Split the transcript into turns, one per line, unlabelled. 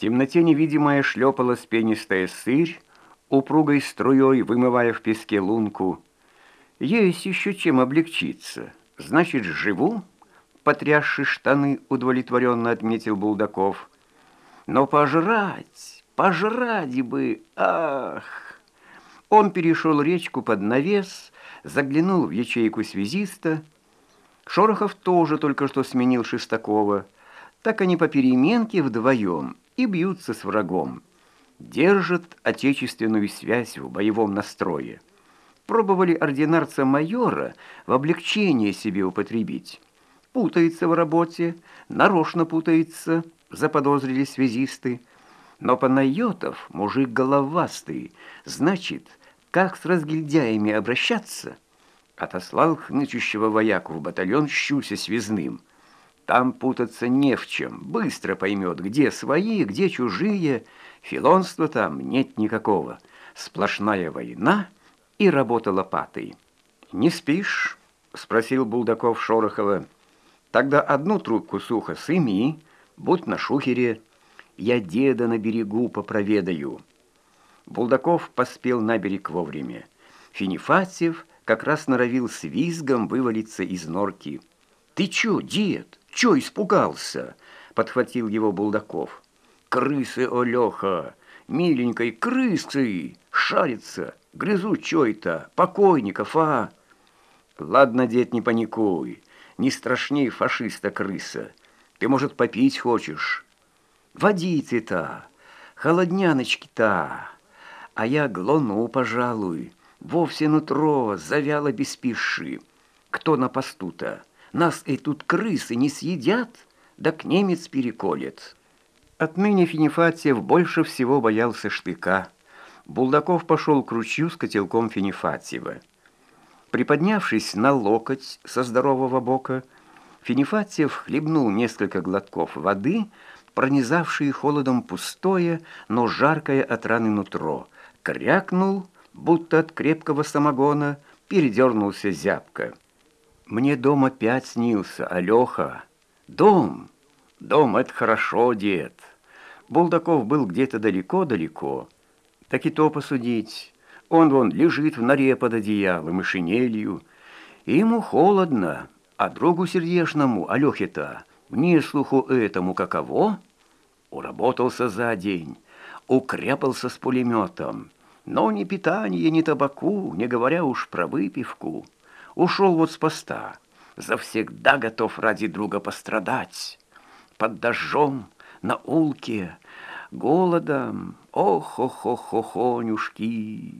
темноте невидимая шлепалась пенистая сырь, упругой струей вымывая в песке лунку. Есть еще чем облегчиться. Значит, живу, потрясши штаны, удовлетворенно отметил Булдаков. Но пожрать, пожрать бы, ах! Он перешел речку под навес, заглянул в ячейку связиста. Шорохов тоже только что сменил Шестакова. Так они по переменке вдвоем и бьются с врагом. Держат отечественную связь в боевом настрое. Пробовали ординарца-майора в облегчение себе употребить. Путается в работе, нарочно путается, заподозрили связисты. Но Панайотов мужик головастый, значит, как с разгильдяями обращаться? Отослал хнычущего вояку в батальон щуся связным. Там путаться не в чем, быстро поймет, где свои, где чужие. Филонства там нет никакого. Сплошная война и работа лопатой. «Не спишь?» — спросил Булдаков Шорохова. «Тогда одну трубку сухо сыми, будь на шухере. Я деда на берегу попроведаю». Булдаков поспел на берег вовремя. Финифатьев как раз норовил с визгом вывалиться из норки. «Ты чё, дед? Чё испугался?» — подхватил его Булдаков. «Крысы, Олёха! Миленькой крысы! Шарится! Грызут чё-то! Покойников, а!» «Ладно, дед, не паникуй. Не страшней фашиста-крыса. Ты, может, попить хочешь?» «Водицы-то! Холодняночки-то!» а я глону, пожалуй, вовсе нутро завяло без пиши. Кто на посту-то? Нас и тут крысы не съедят, да к немец переколет. Отныне Финифатьев больше всего боялся штыка. Булдаков пошел к ручью с котелком Финифатьева. Приподнявшись на локоть со здорового бока, Финифатьев хлебнул несколько глотков воды, пронизавшие холодом пустое, но жаркое от раны нутро – крякнул, будто от крепкого самогона, передернулся зябко. «Мне дом опять снился, Алёха. Дом! Дом — это хорошо, дед. Булдаков был где-то далеко-далеко. Так и то посудить. Он вон лежит в норе под одеялом и шинелью. И ему холодно, а другу сердечному, Алёхе-то, мне слуху этому каково? Уработался за день» укрепался с пулеметом. Но ни питания, ни табаку, не говоря уж про выпивку. Ушел вот с поста, завсегда готов ради друга пострадать. Под дождем, на улке, голодом, ох-ох-ох-охонюшки.